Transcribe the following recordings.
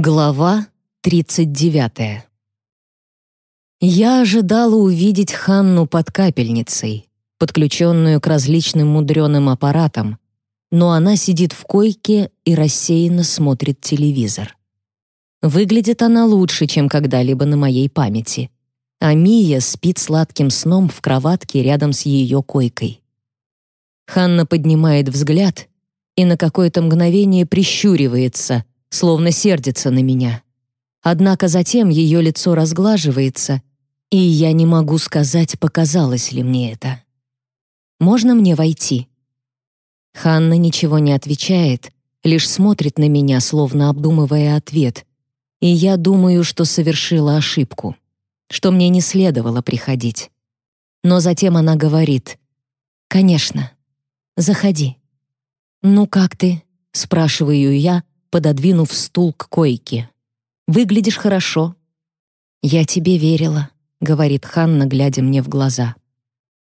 Глава 39 Я ожидала увидеть Ханну под капельницей, подключенную к различным мудреным аппаратам, но она сидит в койке и рассеянно смотрит телевизор. Выглядит она лучше, чем когда-либо на моей памяти, а Мия спит сладким сном в кроватке рядом с ее койкой. Ханна поднимает взгляд и на какое-то мгновение прищуривается, словно сердится на меня. Однако затем ее лицо разглаживается, и я не могу сказать, показалось ли мне это. «Можно мне войти?» Ханна ничего не отвечает, лишь смотрит на меня, словно обдумывая ответ, и я думаю, что совершила ошибку, что мне не следовало приходить. Но затем она говорит, «Конечно, заходи». «Ну как ты?» — спрашиваю я, пододвинув стул к койке. «Выглядишь хорошо». «Я тебе верила», — говорит Ханна, глядя мне в глаза.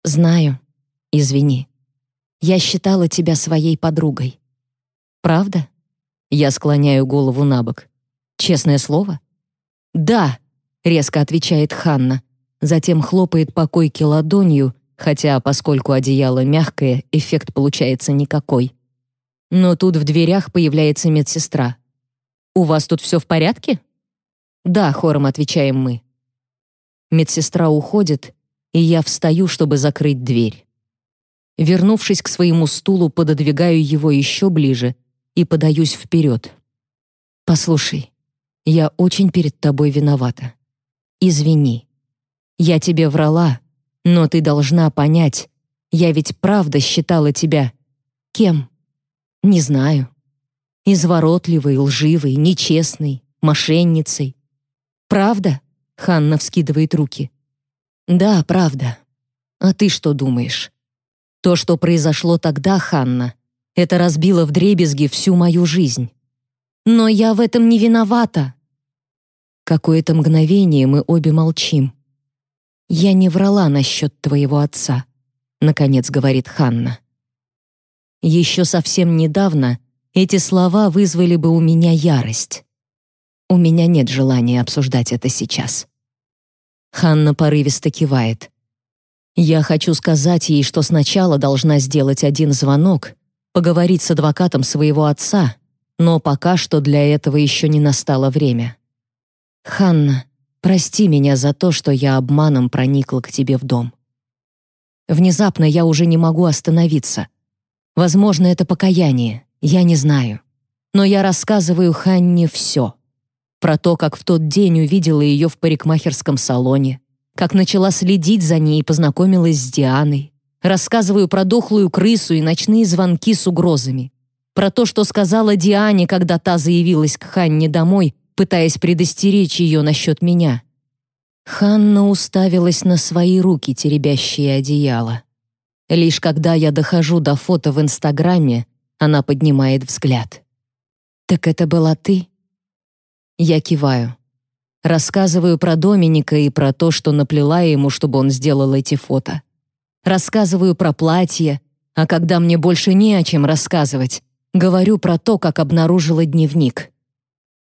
«Знаю. Извини. Я считала тебя своей подругой». «Правда?» Я склоняю голову на бок. «Честное слово?» «Да», — резко отвечает Ханна. Затем хлопает по койке ладонью, хотя, поскольку одеяло мягкое, эффект получается никакой. Но тут в дверях появляется медсестра. «У вас тут все в порядке?» «Да», — хором отвечаем мы. Медсестра уходит, и я встаю, чтобы закрыть дверь. Вернувшись к своему стулу, пододвигаю его еще ближе и подаюсь вперед. «Послушай, я очень перед тобой виновата. Извини. Я тебе врала, но ты должна понять, я ведь правда считала тебя... Кем? Не знаю. Изворотливой, лживой, нечестной, мошенницей. Правда? Ханна вскидывает руки. Да, правда. А ты что думаешь? То, что произошло тогда, Ханна, это разбило вдребезги всю мою жизнь. Но я в этом не виновата. Какое-то мгновение мы обе молчим. Я не врала насчет твоего отца, наконец говорит Ханна. Еще совсем недавно эти слова вызвали бы у меня ярость. У меня нет желания обсуждать это сейчас. Ханна порывисто кивает. Я хочу сказать ей, что сначала должна сделать один звонок, поговорить с адвокатом своего отца, но пока что для этого еще не настало время. Ханна, прости меня за то, что я обманом проникла к тебе в дом. Внезапно я уже не могу остановиться — Возможно, это покаяние, я не знаю. Но я рассказываю Ханне все. Про то, как в тот день увидела ее в парикмахерском салоне, как начала следить за ней и познакомилась с Дианой. Рассказываю про дохлую крысу и ночные звонки с угрозами. Про то, что сказала Диане, когда та заявилась к Ханне домой, пытаясь предостеречь ее насчет меня. Ханна уставилась на свои руки, теребящие одеяло. Лишь когда я дохожу до фото в Инстаграме, она поднимает взгляд. «Так это была ты?» Я киваю. Рассказываю про Доминика и про то, что наплела ему, чтобы он сделал эти фото. Рассказываю про платье, а когда мне больше не о чем рассказывать, говорю про то, как обнаружила дневник.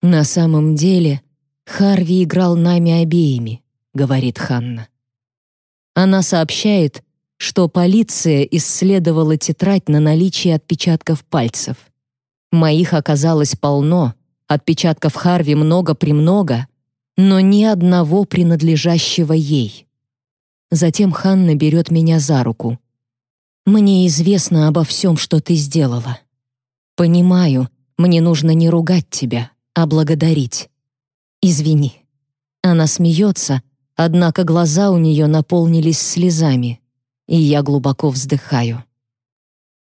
«На самом деле, Харви играл нами обеими», — говорит Ханна. Она сообщает, что полиция исследовала тетрадь на наличие отпечатков пальцев. Моих оказалось полно, отпечатков Харви много-премного, но ни одного принадлежащего ей. Затем Ханна берет меня за руку. «Мне известно обо всем, что ты сделала. Понимаю, мне нужно не ругать тебя, а благодарить. Извини». Она смеется, однако глаза у нее наполнились слезами и я глубоко вздыхаю.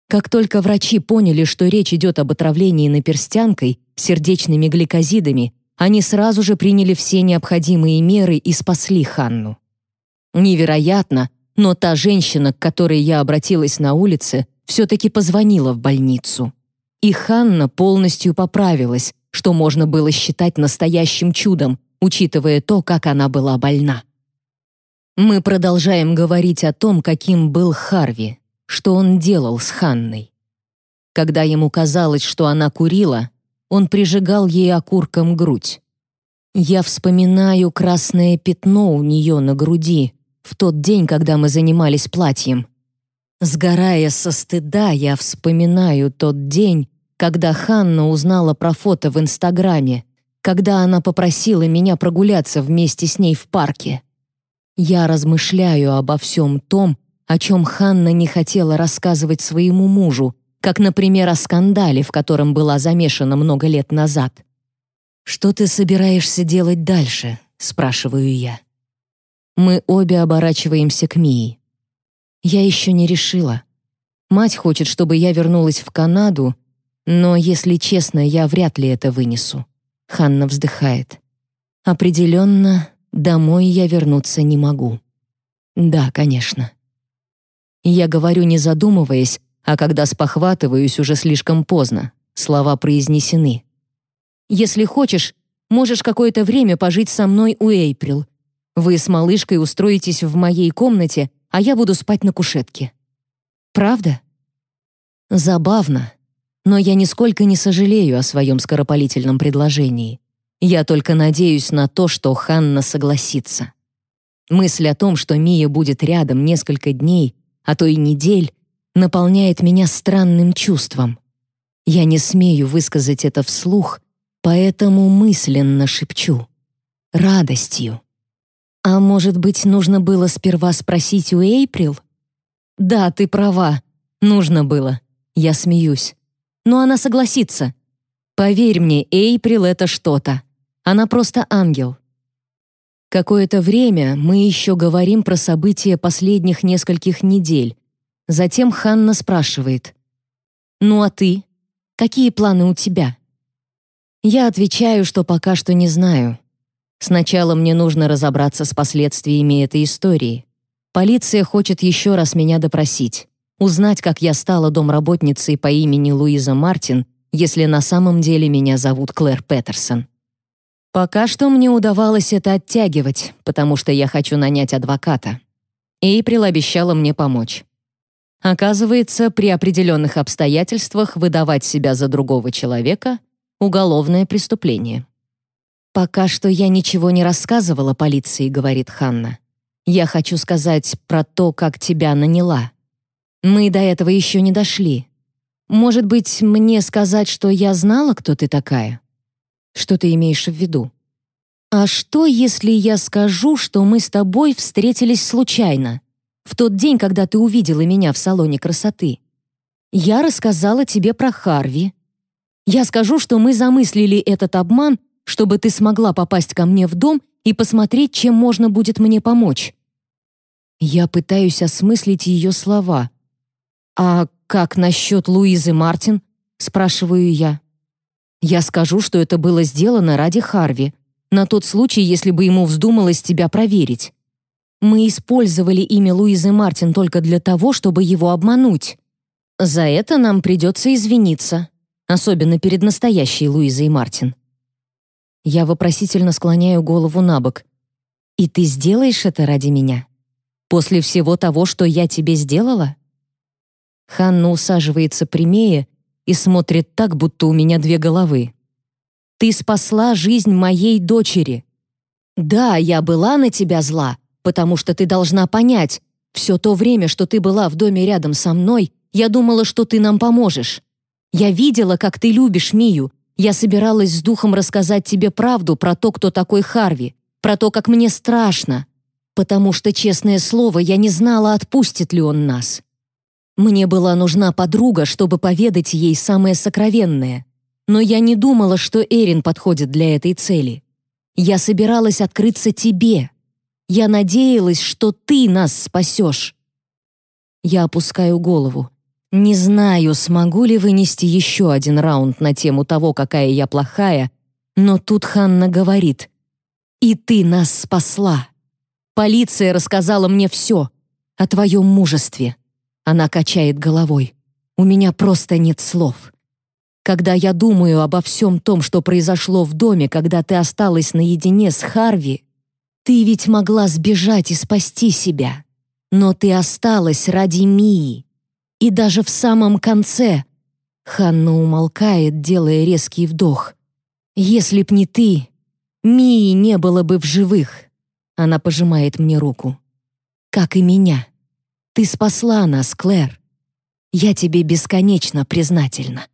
Как только врачи поняли, что речь идет об отравлении наперстянкой, сердечными гликозидами, они сразу же приняли все необходимые меры и спасли Ханну. Невероятно, но та женщина, к которой я обратилась на улице, все-таки позвонила в больницу. И Ханна полностью поправилась, что можно было считать настоящим чудом, учитывая то, как она была больна. Мы продолжаем говорить о том, каким был Харви, что он делал с Ханной. Когда ему казалось, что она курила, он прижигал ей окурком грудь. Я вспоминаю красное пятно у нее на груди в тот день, когда мы занимались платьем. Сгорая со стыда, я вспоминаю тот день, когда Ханна узнала про фото в Инстаграме, когда она попросила меня прогуляться вместе с ней в парке. Я размышляю обо всем том, о чем Ханна не хотела рассказывать своему мужу, как, например, о скандале, в котором была замешана много лет назад. «Что ты собираешься делать дальше?» — спрашиваю я. Мы обе оборачиваемся к Мии. Я еще не решила. Мать хочет, чтобы я вернулась в Канаду, но, если честно, я вряд ли это вынесу. Ханна вздыхает. Определенно, домой я вернуться не могу. Да, конечно. Я говорю, не задумываясь, а когда спохватываюсь, уже слишком поздно. Слова произнесены. «Если хочешь, можешь какое-то время пожить со мной у Эйприл. Вы с малышкой устроитесь в моей комнате, а я буду спать на кушетке». «Правда?» Забавно, но я нисколько не сожалею о своем скоропалительном предложении. Я только надеюсь на то, что Ханна согласится. Мысль о том, что Мия будет рядом несколько дней, а то и недель, наполняет меня странным чувством. Я не смею высказать это вслух, поэтому мысленно шепчу. Радостью. А может быть, нужно было сперва спросить у Эйприл? Да, ты права. Нужно было. Я смеюсь. Но она согласится. Поверь мне, Эйприл — это что-то. Она просто ангел. Какое-то время мы еще говорим про события последних нескольких недель. Затем Ханна спрашивает. «Ну а ты? Какие планы у тебя?» Я отвечаю, что пока что не знаю. Сначала мне нужно разобраться с последствиями этой истории. Полиция хочет еще раз меня допросить, узнать, как я стала домработницей по имени Луиза Мартин, если на самом деле меня зовут Клэр Петерсон. Пока что мне удавалось это оттягивать, потому что я хочу нанять адвоката. Эйприл обещала мне помочь. Оказывается, при определенных обстоятельствах выдавать себя за другого человека — уголовное преступление. «Пока что я ничего не рассказывала полиции», — говорит Ханна. «Я хочу сказать про то, как тебя наняла. Мы до этого еще не дошли. Может быть, мне сказать, что я знала, кто ты такая?» Что ты имеешь в виду? А что, если я скажу, что мы с тобой встретились случайно, в тот день, когда ты увидела меня в салоне красоты? Я рассказала тебе про Харви. Я скажу, что мы замыслили этот обман, чтобы ты смогла попасть ко мне в дом и посмотреть, чем можно будет мне помочь. Я пытаюсь осмыслить ее слова. «А как насчет Луизы Мартин?» — спрашиваю я. Я скажу, что это было сделано ради Харви, на тот случай, если бы ему вздумалось тебя проверить. Мы использовали имя Луизы Мартин только для того, чтобы его обмануть. За это нам придется извиниться, особенно перед настоящей Луизой Мартин. Я вопросительно склоняю голову на бок. «И ты сделаешь это ради меня? После всего того, что я тебе сделала?» Ханна усаживается прямее и смотрит так, будто у меня две головы. «Ты спасла жизнь моей дочери. Да, я была на тебя зла, потому что ты должна понять, все то время, что ты была в доме рядом со мной, я думала, что ты нам поможешь. Я видела, как ты любишь Мию. Я собиралась с духом рассказать тебе правду про то, кто такой Харви, про то, как мне страшно, потому что, честное слово, я не знала, отпустит ли он нас. Мне была нужна подруга, чтобы поведать ей самое сокровенное. Но я не думала, что Эрин подходит для этой цели. Я собиралась открыться тебе. Я надеялась, что ты нас спасешь. Я опускаю голову. Не знаю, смогу ли вынести еще один раунд на тему того, какая я плохая, но тут Ханна говорит. «И ты нас спасла. Полиция рассказала мне все о твоем мужестве». Она качает головой. У меня просто нет слов. Когда я думаю обо всем том, что произошло в доме, когда ты осталась наедине с Харви, ты ведь могла сбежать и спасти себя. Но ты осталась ради Мии. И даже в самом конце Ханна умолкает, делая резкий вдох. «Если б не ты, Мии не было бы в живых!» Она пожимает мне руку. «Как и меня. Ты спасла нас, Клэр. Я тебе бесконечно признательна».